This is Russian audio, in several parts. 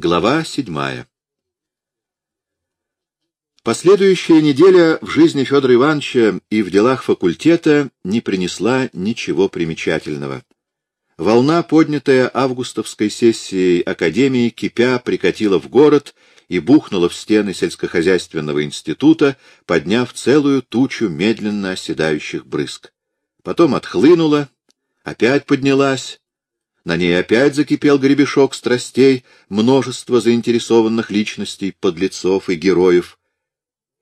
Глава седьмая Последующая неделя в жизни Федора Ивановича и в делах факультета не принесла ничего примечательного. Волна, поднятая августовской сессией Академии, кипя, прикатила в город и бухнула в стены сельскохозяйственного института, подняв целую тучу медленно оседающих брызг. Потом отхлынула, опять поднялась, на ней опять закипел гребешок страстей, множество заинтересованных личностей, подлецов и героев.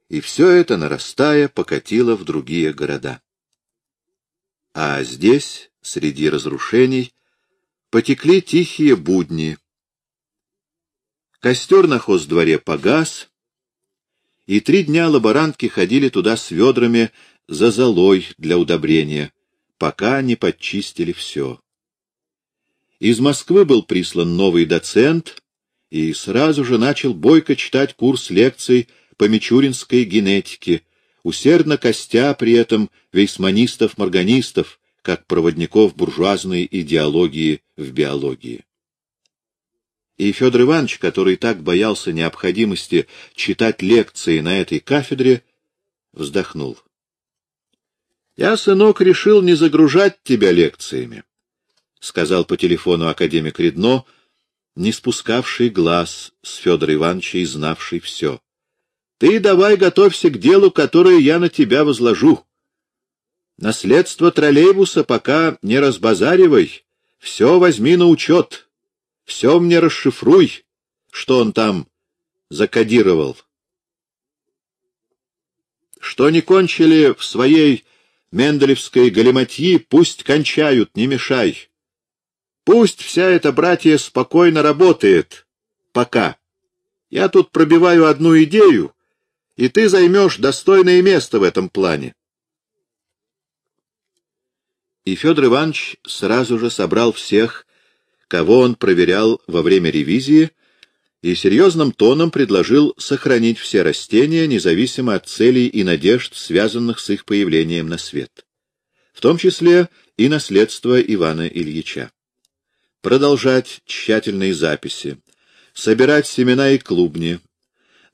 И все это, нарастая, покатило в другие города. А здесь, среди разрушений, потекли тихие будни. Костер на хоздворе погас, и три дня лаборантки ходили туда с ведрами за золой для удобрения, пока не подчистили все. Из Москвы был прислан новый доцент и сразу же начал бойко читать курс лекций по мичуринской генетике, усердно костя при этом вейсманистов-морганистов, как проводников буржуазной идеологии в биологии. И Федор Иванович, который так боялся необходимости читать лекции на этой кафедре, вздохнул. — Я, сынок, решил не загружать тебя лекциями. — сказал по телефону академик Редно, не спускавший глаз с Федора Ивановича и знавший все. — Ты давай готовься к делу, которое я на тебя возложу. Наследство троллейбуса пока не разбазаривай, все возьми на учет, все мне расшифруй, что он там закодировал. Что не кончили в своей Менделевской галиматьи, пусть кончают, не мешай. Пусть вся эта братья спокойно работает. Пока. Я тут пробиваю одну идею, и ты займешь достойное место в этом плане. И Федор Иванович сразу же собрал всех, кого он проверял во время ревизии, и серьезным тоном предложил сохранить все растения, независимо от целей и надежд, связанных с их появлением на свет, в том числе и наследство Ивана Ильича продолжать тщательные записи, собирать семена и клубни,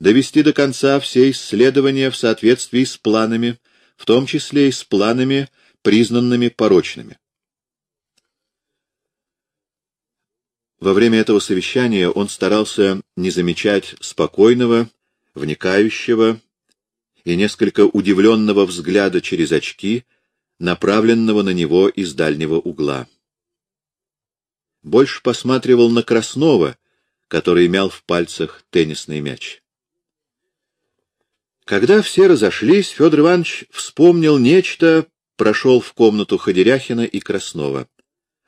довести до конца все исследования в соответствии с планами, в том числе и с планами, признанными порочными. Во время этого совещания он старался не замечать спокойного, вникающего и несколько удивленного взгляда через очки, направленного на него из дальнего угла больше посматривал на Краснова, который мял в пальцах теннисный мяч. Когда все разошлись, Федор Иванович вспомнил нечто, прошел в комнату Ходеряхина и Краснова.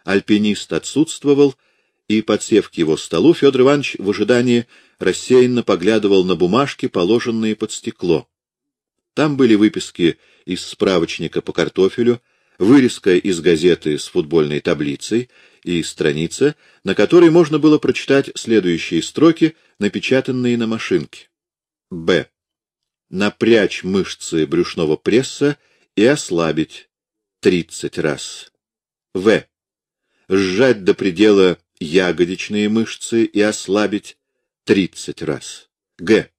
Альпинист отсутствовал, и, подсев к его столу, Федор Иванович в ожидании рассеянно поглядывал на бумажки, положенные под стекло. Там были выписки из справочника по картофелю, вырезка из газеты с футбольной таблицей и страница, на которой можно было прочитать следующие строки, напечатанные на машинке. Б. Напрячь мышцы брюшного пресса и ослабить 30 раз. В. Сжать до предела ягодичные мышцы и ослабить 30 раз. Г.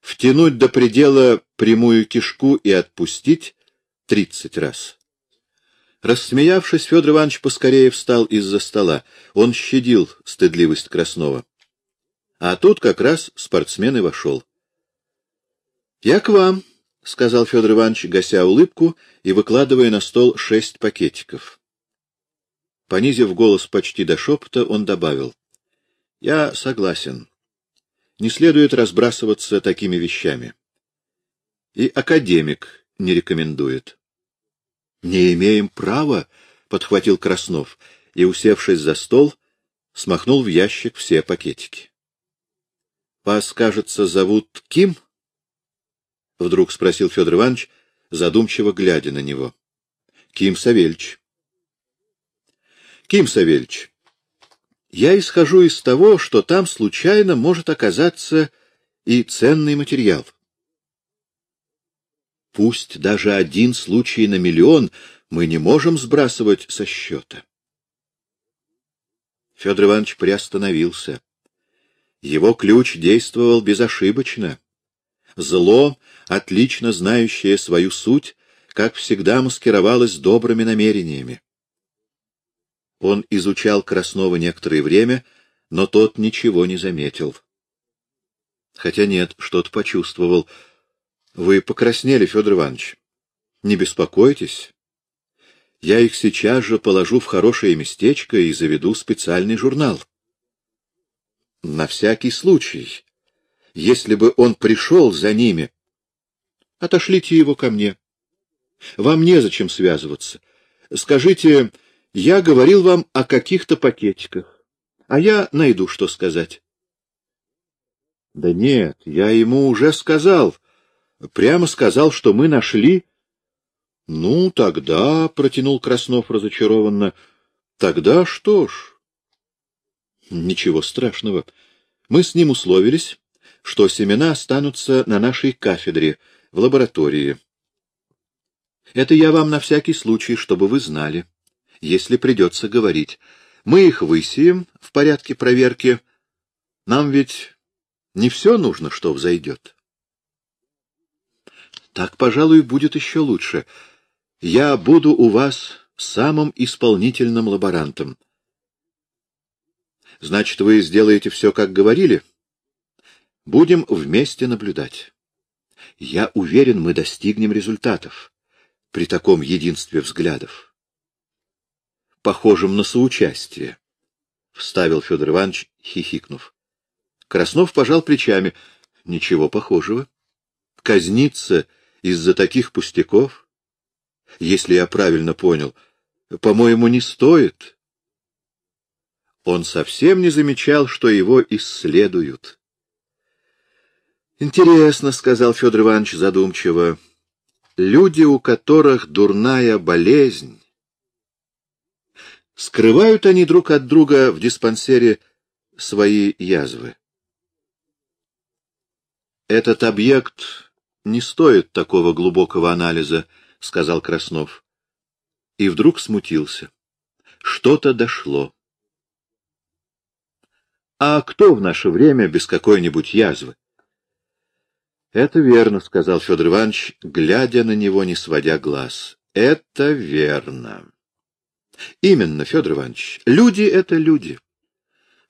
Втянуть до предела прямую кишку и отпустить 30 раз. Рассмеявшись, Федор Иванович поскорее встал из-за стола. Он щадил стыдливость Краснова. А тут как раз спортсмен и вошел. — Я к вам, — сказал Федор Иванович, гася улыбку и выкладывая на стол шесть пакетиков. Понизив голос почти до шепота, он добавил. — Я согласен. Не следует разбрасываться такими вещами. И академик не рекомендует. Не имеем права, — подхватил Краснов и, усевшись за стол, смахнул в ящик все пакетики. — Вас, кажется, зовут Ким? — вдруг спросил Федор Иванович, задумчиво глядя на него. — Ким Савельич. — Ким Савельич, я исхожу из того, что там случайно может оказаться и ценный материал. Пусть даже один случай на миллион мы не можем сбрасывать со счета. Федор Иванович приостановился. Его ключ действовал безошибочно. Зло, отлично знающее свою суть, как всегда маскировалось добрыми намерениями. Он изучал Краснова некоторое время, но тот ничего не заметил. Хотя нет, что-то почувствовал. Вы покраснели, Федор Иванович. Не беспокойтесь. Я их сейчас же положу в хорошее местечко и заведу специальный журнал. На всякий случай, если бы он пришел за ними, отошлите его ко мне. Вам незачем связываться. Скажите, я говорил вам о каких-то пакетиках, а я найду, что сказать. Да нет, я ему уже сказал. Прямо сказал, что мы нашли... Ну, тогда, — протянул Краснов разочарованно, — тогда что ж... Ничего страшного. Мы с ним условились, что семена останутся на нашей кафедре, в лаборатории. Это я вам на всякий случай, чтобы вы знали, если придется говорить. Мы их высеем в порядке проверки. Нам ведь не все нужно, что взойдет. Так, пожалуй, будет еще лучше. Я буду у вас самым исполнительным лаборантом. Значит, вы сделаете все, как говорили? Будем вместе наблюдать. Я уверен, мы достигнем результатов при таком единстве взглядов. Похожим на соучастие, — вставил Федор Иванович, хихикнув. Краснов пожал плечами. Ничего похожего. Казниться из-за таких пустяков, если я правильно понял, по-моему, не стоит. Он совсем не замечал, что его исследуют. Интересно, — сказал Федор Иванович задумчиво, — люди, у которых дурная болезнь, скрывают они друг от друга в диспансере свои язвы. Этот объект не стоит такого глубокого анализа, — сказал Краснов. И вдруг смутился. Что-то дошло. А кто в наше время без какой-нибудь язвы? Это верно, — сказал Федор Иванович, глядя на него, не сводя глаз. Это верно. Именно, Федор Иванович. Люди — это люди.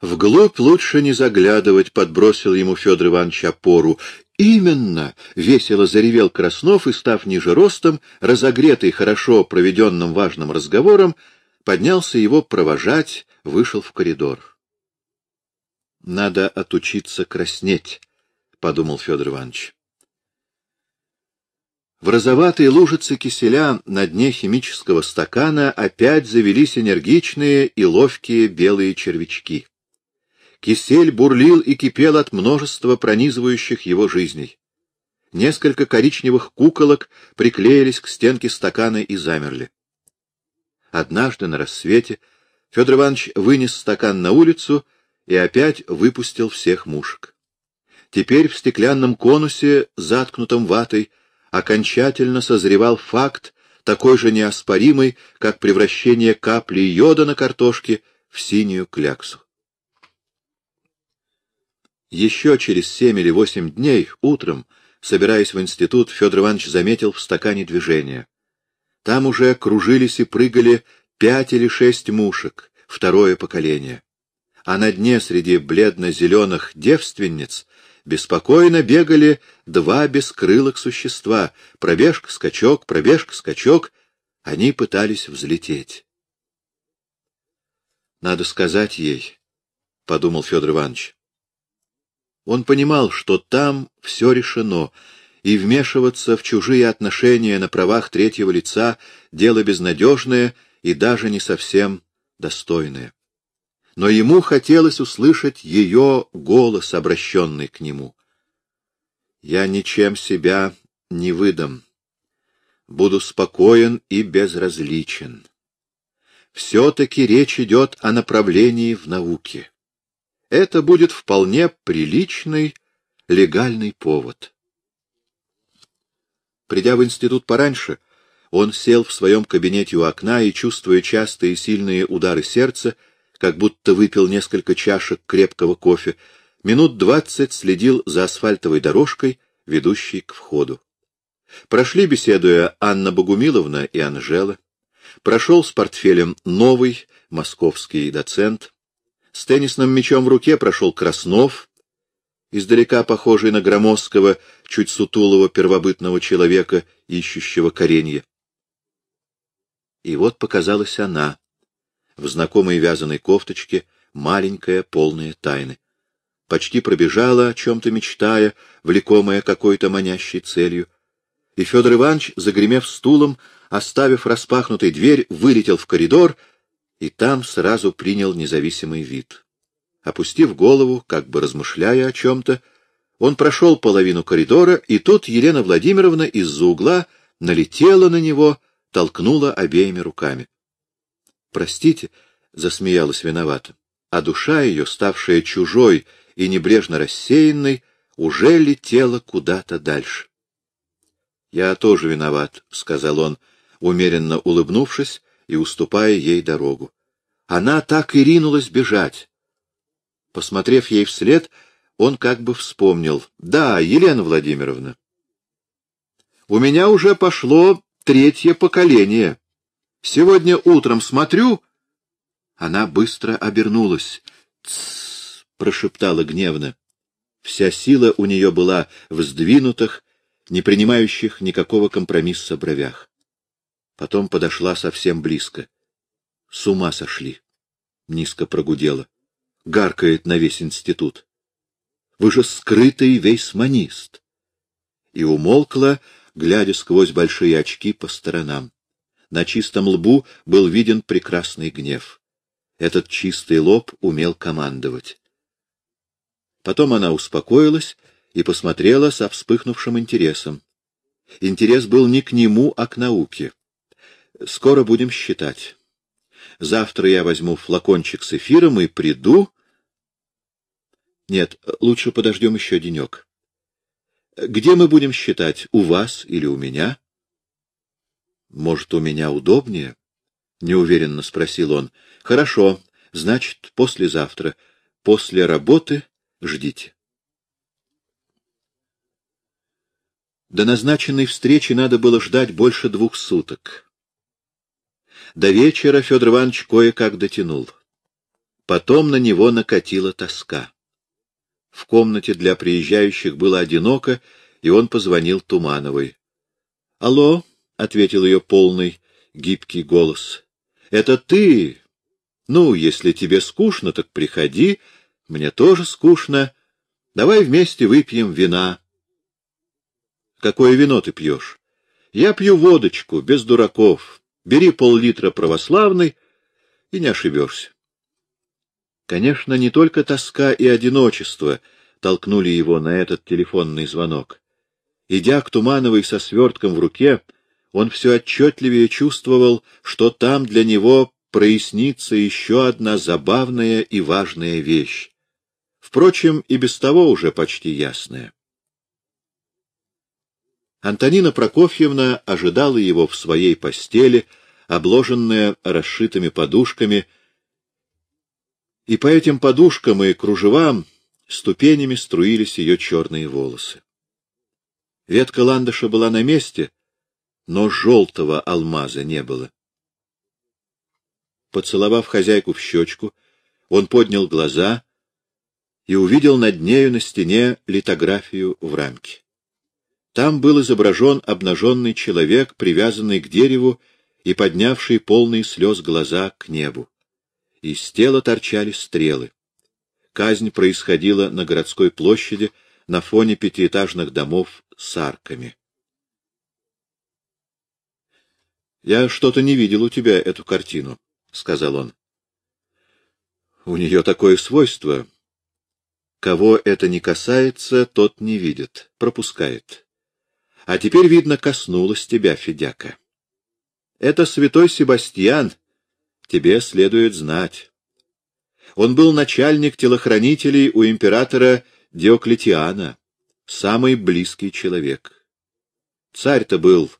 Вглубь лучше не заглядывать, — подбросил ему Федор Иванович опору. Именно! — весело заревел Краснов и, став ниже ростом, разогретый хорошо проведенным важным разговором, поднялся его провожать, вышел в коридор. Надо отучиться краснеть, — подумал Федор Иванович. В розоватой лужице киселя на дне химического стакана опять завелись энергичные и ловкие белые червячки. Кисель бурлил и кипел от множества пронизывающих его жизней. Несколько коричневых куколок приклеились к стенке стакана и замерли. Однажды на рассвете Федор Иванович вынес стакан на улицу и опять выпустил всех мушек. Теперь в стеклянном конусе, заткнутом ватой, окончательно созревал факт, такой же неоспоримый, как превращение капли йода на картошке в синюю кляксу. Еще через семь или восемь дней, утром, собираясь в институт, Федор Иванович заметил в стакане движение. Там уже кружились и прыгали пять или шесть мушек, второе поколение. А на дне среди бледно-зеленых девственниц беспокойно бегали два бескрылых существа. Пробежка, скачок, пробежка, скачок. Они пытались взлететь. Надо сказать ей, — подумал Федор Иванович. Он понимал, что там все решено, и вмешиваться в чужие отношения на правах третьего лица — дело безнадежное и даже не совсем достойное но ему хотелось услышать ее голос, обращенный к нему. «Я ничем себя не выдам. Буду спокоен и безразличен. Все-таки речь идет о направлении в науке. Это будет вполне приличный легальный повод». Придя в институт пораньше, он сел в своем кабинете у окна и, чувствуя частые сильные удары сердца, как будто выпил несколько чашек крепкого кофе, минут двадцать следил за асфальтовой дорожкой, ведущей к входу. Прошли, беседуя, Анна Богумиловна и Анжела. Прошел с портфелем новый московский доцент. С теннисным мячом в руке прошел Краснов, издалека похожий на громоздкого, чуть сутулого первобытного человека, ищущего коренья. И вот показалась она, в знакомой вязаной кофточке, маленькая, полная тайны. Почти пробежала, о чем-то мечтая, влекомая какой-то манящей целью. И Федор Иванович, загремев стулом, оставив распахнутой дверь, вылетел в коридор и там сразу принял независимый вид. Опустив голову, как бы размышляя о чем-то, он прошел половину коридора, и тут Елена Владимировна из-за угла налетела на него, толкнула обеими руками. «Простите», — засмеялась виновата, а душа ее, ставшая чужой и небрежно рассеянной, уже летела куда-то дальше. «Я тоже виноват», — сказал он, умеренно улыбнувшись и уступая ей дорогу. Она так и ринулась бежать. Посмотрев ей вслед, он как бы вспомнил. «Да, Елена Владимировна, у меня уже пошло третье поколение. Сегодня утром смотрю...» Она быстро обернулась. «Тссс!» — прошептала гневно. Вся сила у нее была в сдвинутых, не принимающих никакого компромисса бровях. Потом подошла совсем близко. С ума сошли. Низко прогудела гаркает на весь институт. Вы же скрытый вейсманист. И умолкла, глядя сквозь большие очки по сторонам. На чистом лбу был виден прекрасный гнев. Этот чистый лоб умел командовать. Потом она успокоилась и посмотрела со вспыхнувшим интересом. Интерес был не к нему, а к науке. Скоро будем считать. Завтра я возьму флакончик с эфиром и приду нет, лучше подождем еще денек. Где мы будем считать, у вас или у меня? Может, у меня удобнее? Неуверенно спросил он. Хорошо, значит, послезавтра. После работы ждите. До назначенной встречи надо было ждать больше двух суток. До вечера Федор Иванович кое-как дотянул. Потом на него накатила тоска. В комнате для приезжающих было одиноко, и он позвонил Тумановой. — Алло, — ответил ее полный, гибкий голос. — Это ты? Ну, если тебе скучно, так приходи. Мне тоже скучно. Давай вместе выпьем вина. — Какое вино ты пьешь? — Я пью водочку, без дураков. Бери пол-литра православной, и не ошибешься. Конечно, не только тоска и одиночество толкнули его на этот телефонный звонок. Идя к Тумановой со свертком в руке, он все отчетливее чувствовал, что там для него прояснится еще одна забавная и важная вещь. Впрочем, и без того уже почти ясная. Антонина Прокофьевна ожидала его в своей постели, обложенная расшитыми подушками, и по этим подушкам и кружевам ступенями струились ее черные волосы. Ветка ландыша была на месте, но желтого алмаза не было. Поцеловав хозяйку в щечку, он поднял глаза и увидел над нею на стене литографию в рамке. Там был изображен обнаженный человек, привязанный к дереву и поднявший полные слез глаза к небу из тела торчали стрелы. Казнь происходила на городской площади на фоне пятиэтажных домов с арками. «Я что-то не видел у тебя эту картину», — сказал он. «У нее такое свойство. Кого это не касается, тот не видит, пропускает. А теперь, видно, коснулась тебя, Федяка. Это святой Себастьян, тебе следует знать. Он был начальник телохранителей у императора Диоклетиана, самый близкий человек. Царь-то был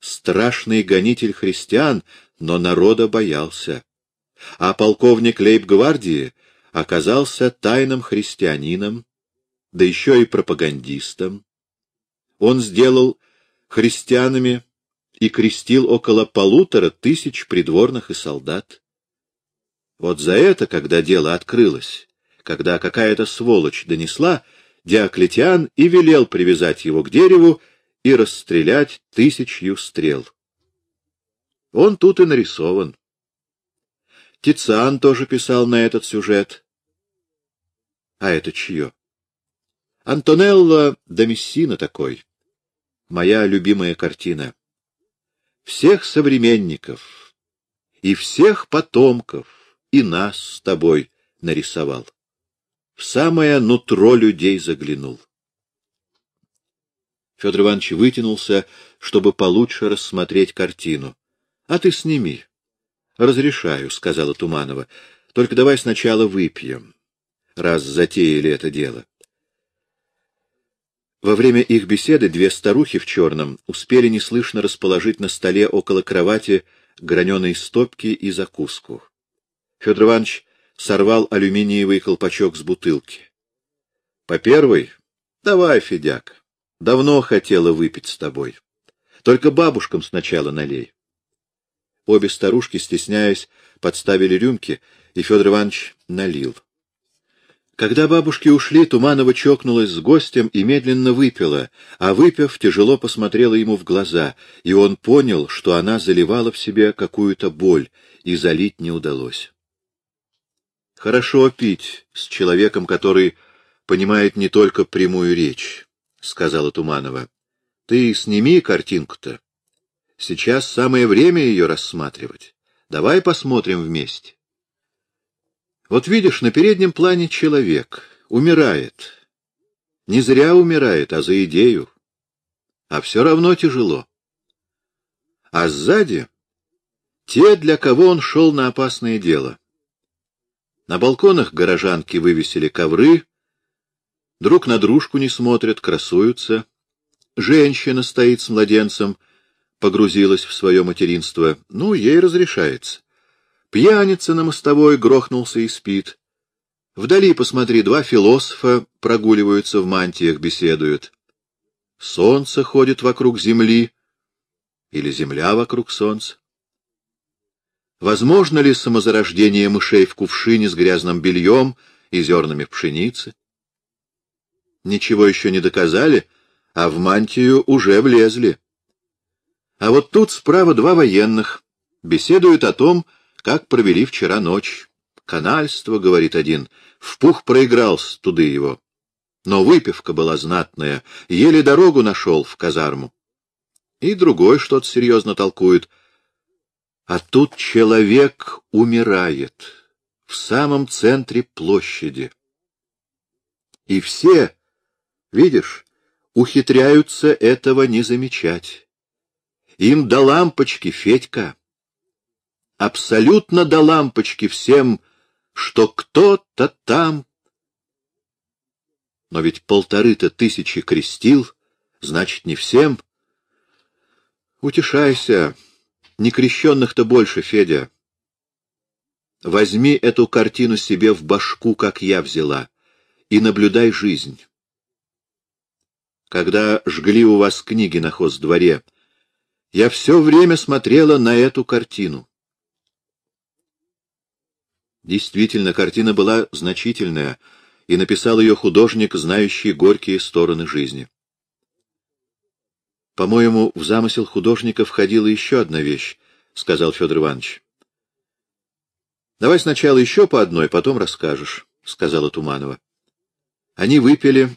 страшный гонитель христиан, но народа боялся. А полковник лейб-гвардии оказался тайным христианином, да еще и пропагандистом. Он сделал христианами и крестил около полутора тысяч придворных и солдат. Вот за это, когда дело открылось, когда какая-то сволочь донесла, Диоклетиан и велел привязать его к дереву и расстрелять тысячью стрел. Он тут и нарисован. Тициан тоже писал на этот сюжет. А это чье? Антонелло да такой. Моя любимая картина. Всех современников и всех потомков и нас с тобой нарисовал. В самое нутро людей заглянул. Федор Иванович вытянулся, чтобы получше рассмотреть картину. — А ты сними. — Разрешаю, — сказала Туманова. — Только давай сначала выпьем, раз затеяли это дело. Во время их беседы две старухи в черном успели неслышно расположить на столе около кровати граненые стопки и закуску. Федор Иванович сорвал алюминиевый колпачок с бутылки. — По первой? Давай, Федяк. Давно хотела выпить с тобой. Только бабушкам сначала налей. Обе старушки, стесняясь, подставили рюмки, и Федор Иванович налил. Когда бабушки ушли, Туманова чокнулась с гостем и медленно выпила, а выпив, тяжело посмотрела ему в глаза, и он понял, что она заливала в себе какую-то боль, и залить не удалось. Хорошо пить с человеком, который понимает не только прямую речь. — сказала Туманова. — Ты сними картинку-то. Сейчас самое время ее рассматривать. Давай посмотрим вместе. Вот видишь, на переднем плане человек умирает. Не зря умирает, а за идею. А все равно тяжело. А сзади те, для кого он шел на опасное дело. На балконах горожанки вывесили ковры, Друг на дружку не смотрят, красуются. Женщина стоит с младенцем, погрузилась в свое материнство. Ну, ей разрешается. Пьяница на мостовой грохнулся и спит. Вдали, посмотри, два философа прогуливаются в мантиях, беседуют. Солнце ходит вокруг земли, или земля вокруг солнца. Возможно ли самозарождение мышей в кувшине с грязным бельем и зернами пшеницы? ничего еще не доказали, а в мантию уже влезли. А вот тут справа два военных беседуют о том, как провели вчера ночь. Канальство, — говорит один, — в пух проиграл с туды его. Но выпивка была знатная, еле дорогу нашел в казарму. И другой что-то серьезно толкует. А тут человек умирает в самом центре площади. И все Видишь, ухитряются этого не замечать. Им до лампочки, Федька. Абсолютно до лампочки всем, что кто-то там. Но ведь полторы-то тысячи крестил, значит, не всем. Утешайся, некрещенных-то больше, Федя. Возьми эту картину себе в башку, как я взяла, и наблюдай жизнь когда жгли у вас книги на хоздворе, я все время смотрела на эту картину. Действительно, картина была значительная, и написал ее художник, знающий горькие стороны жизни. По-моему, в замысел художника входила еще одна вещь, — сказал Федор Иванович. — Давай сначала еще по одной, потом расскажешь, — сказала Туманова. Они выпили,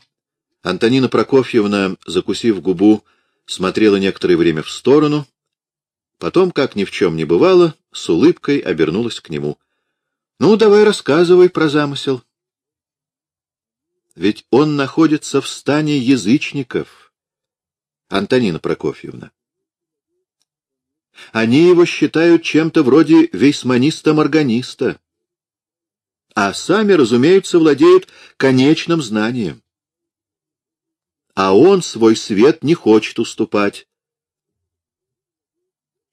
Антонина Прокофьевна, закусив губу, смотрела некоторое время в сторону, потом, как ни в чем не бывало, с улыбкой обернулась к нему. — Ну, давай рассказывай про замысел. Ведь он находится в стане язычников, Антонина Прокофьевна. Они его считают чем-то вроде вейсманиста-морганиста, а сами, разумеется, владеют конечным знанием а он свой свет не хочет уступать.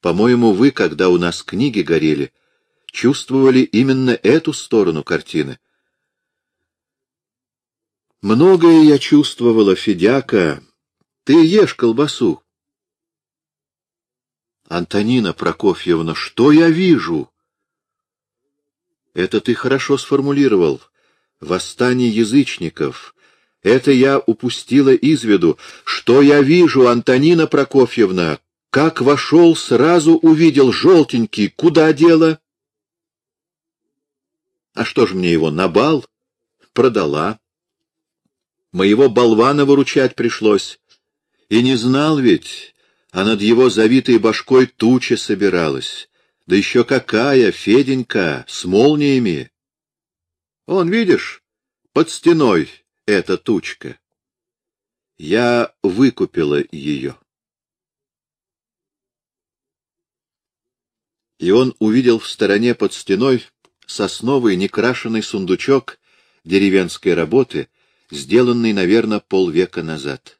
По-моему, вы, когда у нас книги горели, чувствовали именно эту сторону картины. Многое я чувствовала, Федяка. Ты ешь колбасу. Антонина Прокофьевна, что я вижу? Это ты хорошо сформулировал. Восстание язычников. Это я упустила из виду. Что я вижу, Антонина Прокофьевна? Как вошел, сразу увидел желтенький. Куда дело? А что ж мне его, на бал? Продала. Моего болвана выручать пришлось. И не знал ведь, а над его завитой башкой туча собиралась. Да еще какая, Феденька, с молниями. Он, видишь, под стеной эта тучка. Я выкупила ее. И он увидел в стороне под стеной сосновый некрашенный сундучок деревенской работы, сделанный, наверное, полвека назад.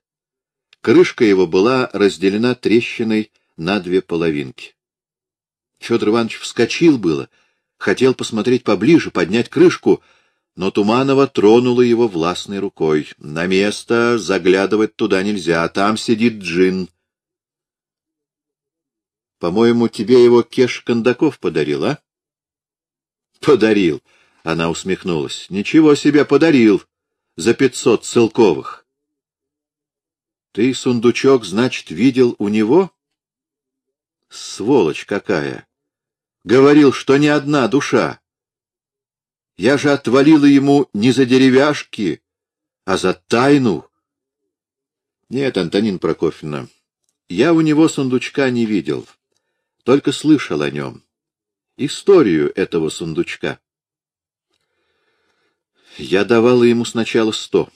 Крышка его была разделена трещиной на две половинки. Федор Иванович вскочил было, хотел посмотреть поближе, поднять крышку, но Туманова тронула его властной рукой. «На место заглядывать туда нельзя, там сидит джин». «По-моему, тебе его Кеш Кондаков подарил, а?» «Подарил», — она усмехнулась. «Ничего себе подарил за пятьсот целковых. Ты сундучок, значит, видел у него? Сволочь какая! Говорил, что ни одна душа. Я же отвалила ему не за деревяшки, а за тайну. Нет, Антонин Прокофьевна, я у него сундучка не видел, только слышал о нем. Историю этого сундучка. Я давала ему сначала сто.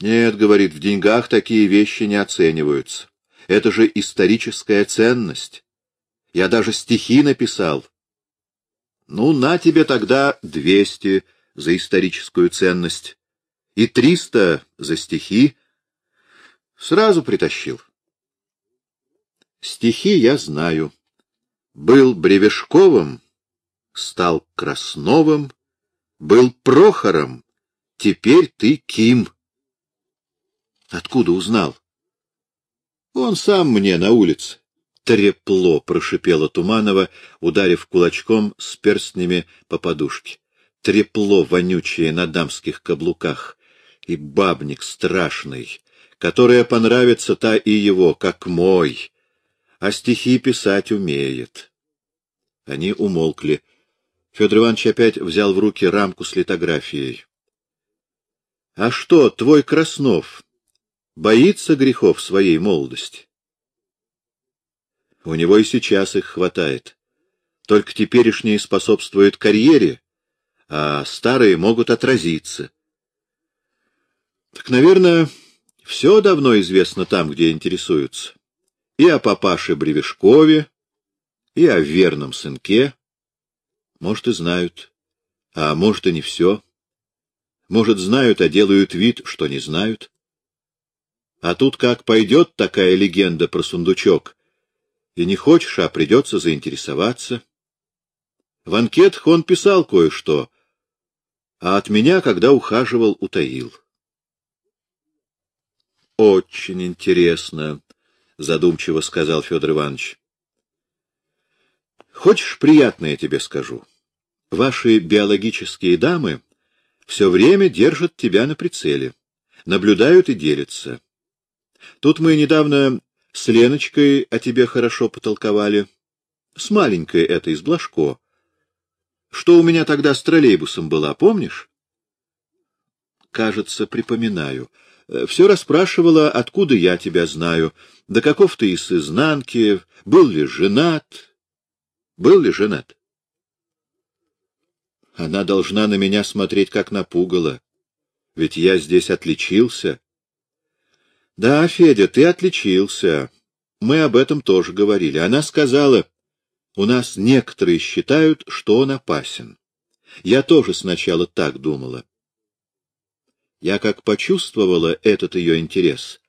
Нет, говорит, в деньгах такие вещи не оцениваются. Это же историческая ценность. Я даже стихи написал. Ну, на тебе тогда двести за историческую ценность и триста за стихи. Сразу притащил. Стихи я знаю. Был Бревешковым, стал Красновым, был Прохором, теперь ты Ким. Откуда узнал? Он сам мне на улице. Трепло, прошипела Туманова, ударив кулачком с перстнями по подушке. Трепло вонючее на дамских каблуках. И бабник страшный, которая понравится та и его, как мой, а стихи писать умеет. Они умолкли. Федор Иванович опять взял в руки рамку с литографией. — А что, твой Краснов боится грехов своей молодости? У него и сейчас их хватает. Только теперешние способствуют карьере, а старые могут отразиться. Так, наверное, все давно известно там, где интересуются. И о папаше Бревешкове, и о верном сынке, может, и знают, а может, и не все. Может, знают, а делают вид, что не знают. А тут как пойдет такая легенда про сундучок, и не хочешь, а придется заинтересоваться. В анкетах он писал кое-что, а от меня, когда ухаживал, утаил. — Очень интересно, — задумчиво сказал Федор Иванович. Хочешь, приятное тебе скажу? Ваши биологические дамы все время держат тебя на прицеле, наблюдают и делятся. Тут мы недавно с Леночкой о тебе хорошо потолковали, с маленькой этой, из Блажко. Что у меня тогда с троллейбусом была, помнишь? Кажется, припоминаю. Все расспрашивала, откуда я тебя знаю, да каков ты из изнанки, был ли женат, был ли женат? Она должна на меня смотреть, как на пугало. Ведь я здесь отличился. Да, Федя, ты отличился. Мы об этом тоже говорили. Она сказала, у нас некоторые считают, что он опасен. Я тоже сначала так думала. Я как почувствовала этот ее интерес,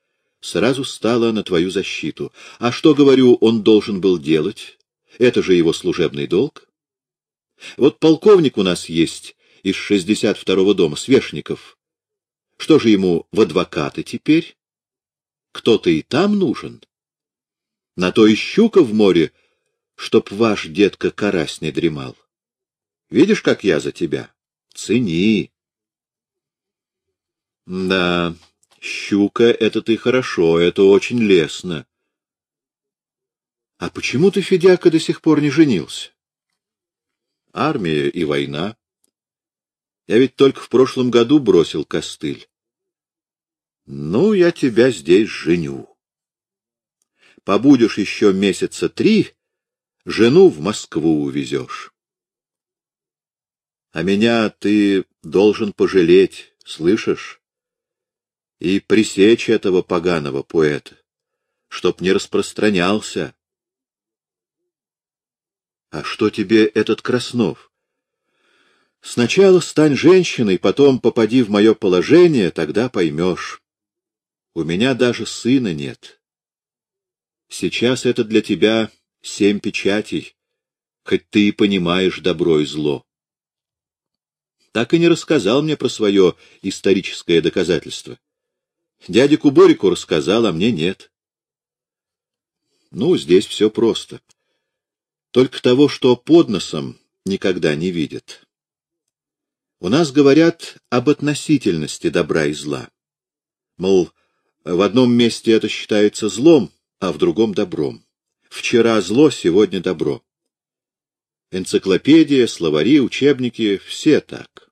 сразу стала на твою защиту. А что, говорю, он должен был делать? Это же его служебный долг. Вот полковник у нас есть из 62-го дома, Свешников. Что же ему в адвокаты теперь? Кто-то и там нужен. На то и щука в море, чтоб ваш детка карась не дремал. Видишь, как я за тебя? Цени. Да, щука — это ты хорошо, это очень лестно. А почему ты, Федяка, до сих пор не женился? Армия и война. Я ведь только в прошлом году бросил костыль. Ну, я тебя здесь женю. Побудешь еще месяца три, жену в Москву увезешь. А меня ты должен пожалеть, слышишь? И пресечь этого поганого поэта, чтоб не распространялся. А что тебе этот Краснов? Сначала стань женщиной, потом попади в мое положение, тогда поймешь. У меня даже сына нет. Сейчас это для тебя семь печатей, хоть ты и понимаешь добро и зло. Так и не рассказал мне про свое историческое доказательство. Дяде Куборику рассказал, а мне нет. Ну, здесь все просто. Только того, что под носом, никогда не видят. У нас говорят об относительности добра и зла. Мол, в одном месте это считается злом, а в другом — добром. Вчера зло, сегодня добро. Энциклопедия, словари, учебники — все так.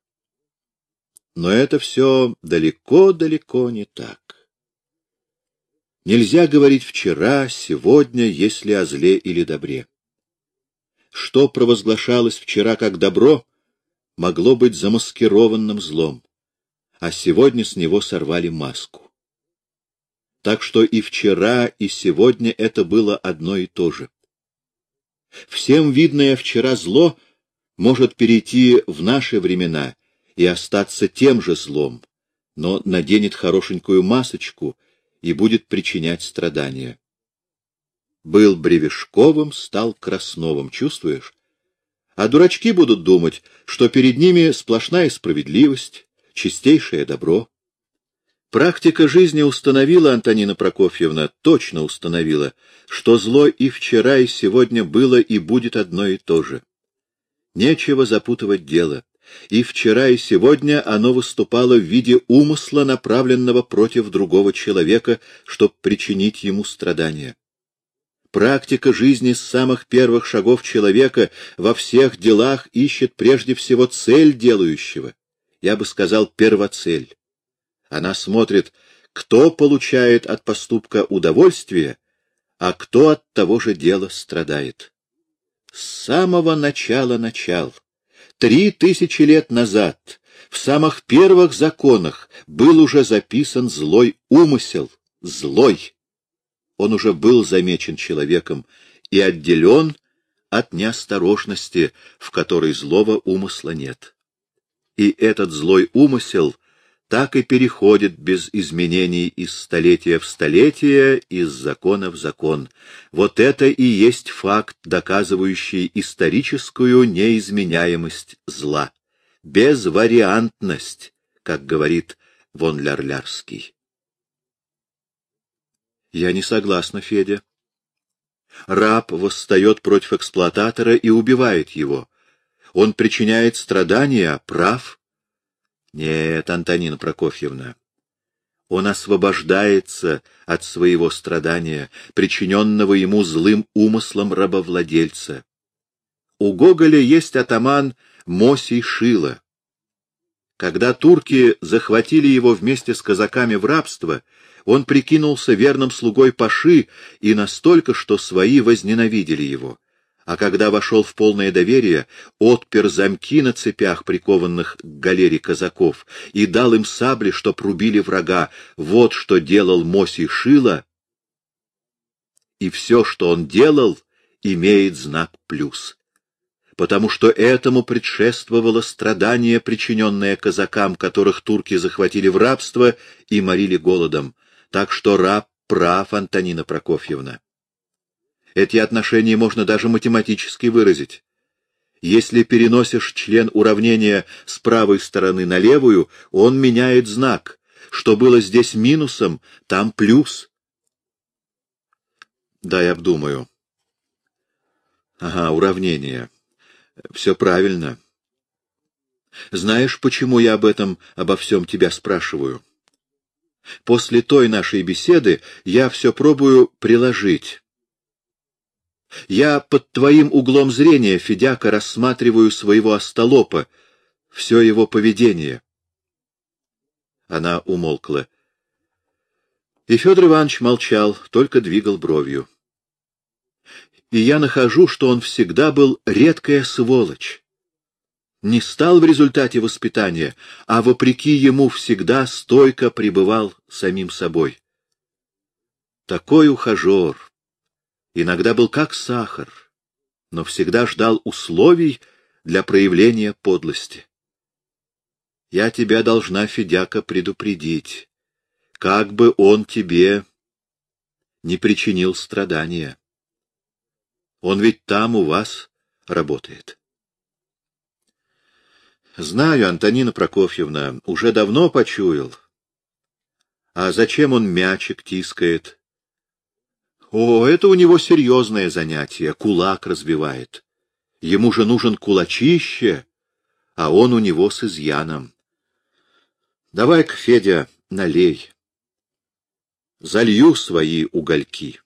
Но это все далеко-далеко не так. Нельзя говорить вчера, сегодня, если о зле или добре. Что провозглашалось вчера как добро, могло быть замаскированным злом, а сегодня с него сорвали маску. Так что и вчера, и сегодня это было одно и то же. Всем видное вчера зло может перейти в наши времена и остаться тем же злом, но наденет хорошенькую масочку и будет причинять страдания. Был Бревешковым, стал Красновым, чувствуешь? А дурачки будут думать, что перед ними сплошная справедливость, чистейшее добро. Практика жизни установила, Антонина Прокофьевна, точно установила, что зло и вчера, и сегодня было и будет одно и то же. Нечего запутывать дело. И вчера, и сегодня оно выступало в виде умысла, направленного против другого человека, чтобы причинить ему страдания. Практика жизни с самых первых шагов человека во всех делах ищет прежде всего цель делающего, я бы сказал, первоцель. Она смотрит, кто получает от поступка удовольствие, а кто от того же дела страдает. С самого начала начал, три тысячи лет назад, в самых первых законах был уже записан злой умысел, злой он уже был замечен человеком и отделен от неосторожности, в которой злого умысла нет. И этот злой умысел так и переходит без изменений из столетия в столетие, из закона в закон. Вот это и есть факт, доказывающий историческую неизменяемость зла. Безвариантность, как говорит Вон Лярлярский. Я не согласна, Федя. Раб восстает против эксплуататора и убивает его. Он причиняет страдания, прав? Нет, Антонина Прокофьевна. Он освобождается от своего страдания, причиненного ему злым умыслом рабовладельца. У Гоголя есть атаман Мосий Шила. Когда турки захватили его вместе с казаками в рабство, он прикинулся верным слугой Паши и настолько, что свои возненавидели его. А когда вошел в полное доверие, отпер замки на цепях, прикованных к галере казаков, и дал им сабли, чтоб рубили врага. Вот что делал Моси Шила. И все, что он делал, имеет знак плюс потому что этому предшествовало страдание, причиненное казакам, которых турки захватили в рабство и морили голодом. Так что раб прав, Антонина Прокофьевна. Эти отношения можно даже математически выразить. Если переносишь член уравнения с правой стороны на левую, он меняет знак. Что было здесь минусом, там плюс. Дай обдумаю. Ага, уравнение. Все правильно. Знаешь, почему я об этом, обо всем тебя спрашиваю? После той нашей беседы я все пробую приложить. Я под твоим углом зрения, Федяка, рассматриваю своего остолопа, все его поведение. Она умолкла. И Федор Иванович молчал, только двигал бровью. И я нахожу, что он всегда был редкая сволочь. Не стал в результате воспитания, а вопреки ему всегда стойко пребывал самим собой. Такой ухажер. Иногда был как сахар, но всегда ждал условий для проявления подлости. Я тебя должна, Федяка, предупредить, как бы он тебе не причинил страдания. Он ведь там у вас работает. Знаю, Антонина Прокофьевна, уже давно почуял. А зачем он мячик тискает? О, это у него серьезное занятие, кулак разбивает. Ему же нужен кулачище, а он у него с изъяном. Давай-ка, Федя, налей. Залью свои угольки.